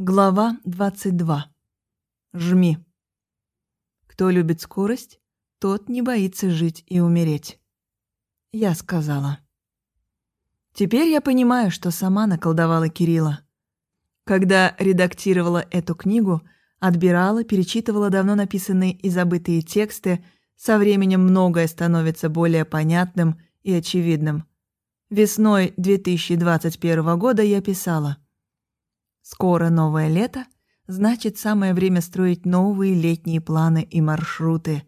Глава 22. Жми. Кто любит скорость, тот не боится жить и умереть. Я сказала. Теперь я понимаю, что сама наколдовала Кирилла. Когда редактировала эту книгу, отбирала, перечитывала давно написанные и забытые тексты, со временем многое становится более понятным и очевидным. Весной 2021 года я писала – Скоро новое лето, значит, самое время строить новые летние планы и маршруты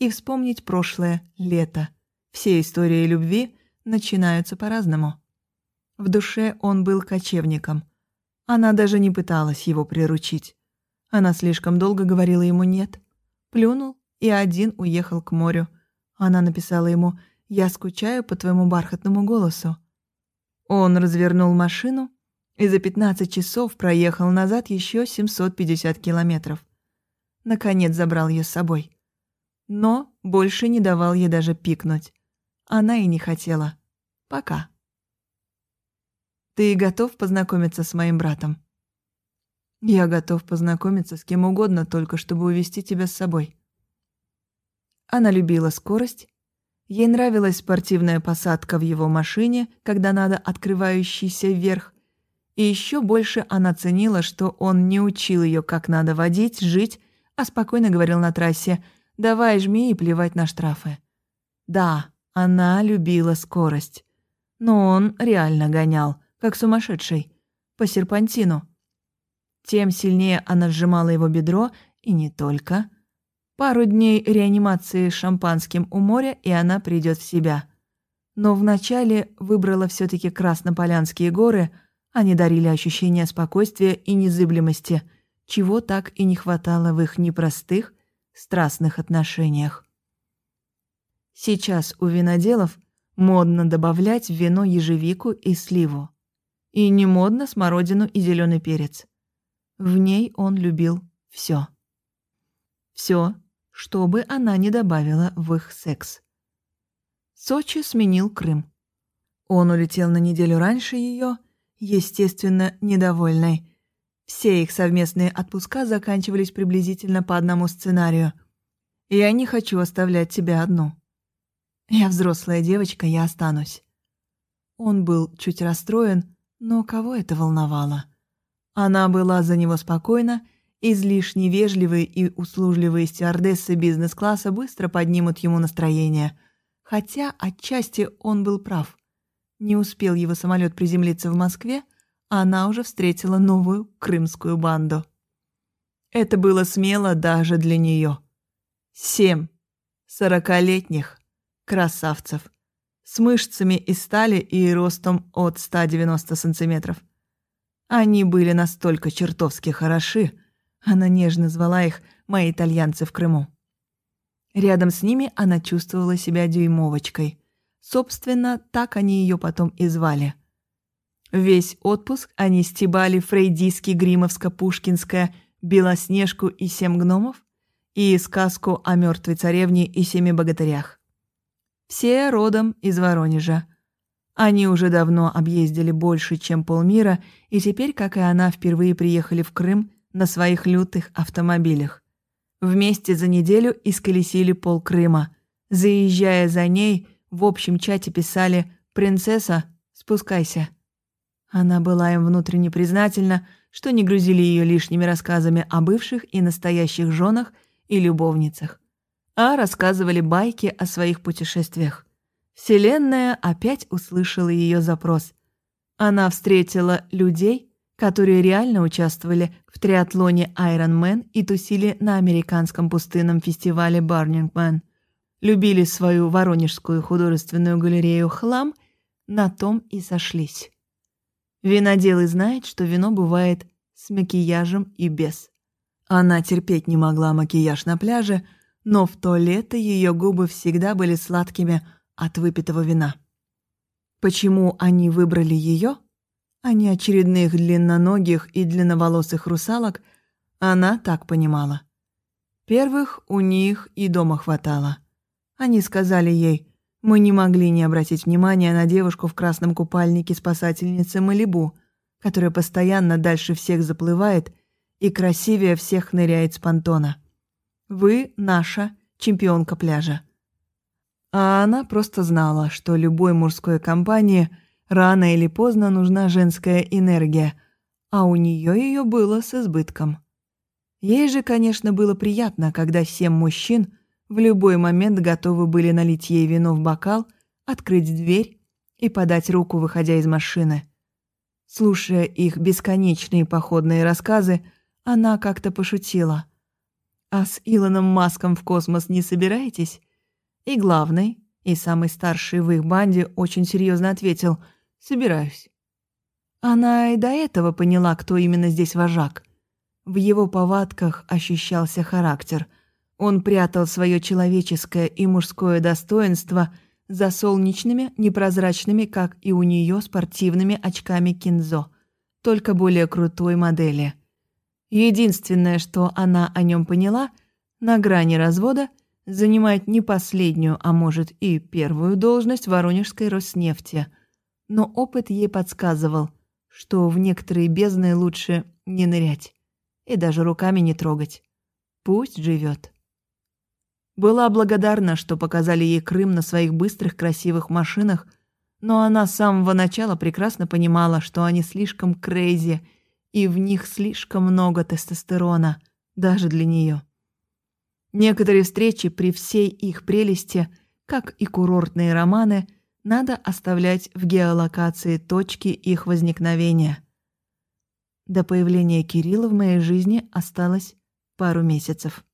и вспомнить прошлое лето. Все истории любви начинаются по-разному. В душе он был кочевником. Она даже не пыталась его приручить. Она слишком долго говорила ему «нет». Плюнул и один уехал к морю. Она написала ему «Я скучаю по твоему бархатному голосу». Он развернул машину и за 15 часов проехал назад еще 750 километров. Наконец забрал ее с собой. Но больше не давал ей даже пикнуть. Она и не хотела. Пока. «Ты готов познакомиться с моим братом?» «Я готов познакомиться с кем угодно, только чтобы увести тебя с собой». Она любила скорость. Ей нравилась спортивная посадка в его машине, когда надо открывающийся вверх, и еще больше она ценила, что он не учил ее, как надо водить, жить, а спокойно говорил на трассе «давай жми и плевать на штрафы». Да, она любила скорость. Но он реально гонял, как сумасшедший, по серпантину. Тем сильнее она сжимала его бедро, и не только. Пару дней реанимации шампанским у моря, и она придет в себя. Но вначале выбрала все таки Краснополянские горы – они дарили ощущение спокойствия и незыблемости, чего так и не хватало в их непростых, страстных отношениях. Сейчас у виноделов модно добавлять в вино ежевику и сливу. И не модно смородину и зеленый перец. В ней он любил все. Все, что бы она не добавила в их секс. Сочи сменил Крым. Он улетел на неделю раньше ее естественно, недовольной. Все их совместные отпуска заканчивались приблизительно по одному сценарию. «Я не хочу оставлять тебя одну. Я взрослая девочка, я останусь». Он был чуть расстроен, но кого это волновало? Она была за него спокойна, излишне вежливые и услужливые стюардессы бизнес-класса быстро поднимут ему настроение. Хотя отчасти он был прав. Не успел его самолет приземлиться в Москве, а она уже встретила новую крымскую банду. Это было смело даже для нее. Семь сорокалетних красавцев с мышцами из стали и ростом от 190 сантиметров. Они были настолько чертовски хороши, она нежно звала их «мои итальянцы в Крыму». Рядом с ними она чувствовала себя дюймовочкой – Собственно, так они ее потом и звали. Весь отпуск они стебали фрейдиски Гримовско-Пушкинское «Белоснежку и семь гномов» и сказку о мертвой царевне и семи богатырях. Все родом из Воронежа. Они уже давно объездили больше, чем полмира, и теперь, как и она, впервые приехали в Крым на своих лютых автомобилях. Вместе за неделю исколесили пол Крыма. Заезжая за ней – в общем чате писали «Принцесса, спускайся». Она была им внутренне признательна, что не грузили ее лишними рассказами о бывших и настоящих женах и любовницах, а рассказывали байки о своих путешествиях. Вселенная опять услышала ее запрос. Она встретила людей, которые реально участвовали в триатлоне Ironman и тусили на американском пустынном фестивале Burning Man – любили свою Воронежскую художественную галерею «Хлам», на том и сошлись. Виноделы знает, что вино бывает с макияжем и без. Она терпеть не могла макияж на пляже, но в то лето ее губы всегда были сладкими от выпитого вина. Почему они выбрали ее, а не очередных длинноногих и длинноволосых русалок, она так понимала. Первых у них и дома хватало. Они сказали ей, мы не могли не обратить внимания на девушку в красном купальнике спасательницы Малибу, которая постоянно дальше всех заплывает и красивее всех ныряет с понтона. Вы наша чемпионка пляжа. А она просто знала, что любой мужской компании рано или поздно нужна женская энергия, а у нее ее было с избытком. Ей же, конечно, было приятно, когда семь мужчин в любой момент готовы были налить ей вино в бокал, открыть дверь и подать руку, выходя из машины. Слушая их бесконечные походные рассказы, она как-то пошутила. «А с Илоном Маском в космос не собираетесь?» И главный, и самый старший в их банде очень серьезно ответил «Собираюсь». Она и до этого поняла, кто именно здесь вожак. В его повадках ощущался характер. Он прятал свое человеческое и мужское достоинство за солнечными, непрозрачными, как и у нее, спортивными очками кинзо, только более крутой модели. Единственное, что она о нем поняла, на грани развода занимает не последнюю, а может и первую должность в Воронежской Роснефти. Но опыт ей подсказывал, что в некоторые бездны лучше не нырять и даже руками не трогать. Пусть живет. Была благодарна, что показали ей Крым на своих быстрых красивых машинах, но она с самого начала прекрасно понимала, что они слишком крейзи, и в них слишком много тестостерона, даже для нее. Некоторые встречи при всей их прелести, как и курортные романы, надо оставлять в геолокации точки их возникновения – до появления Кирилла в моей жизни осталось пару месяцев.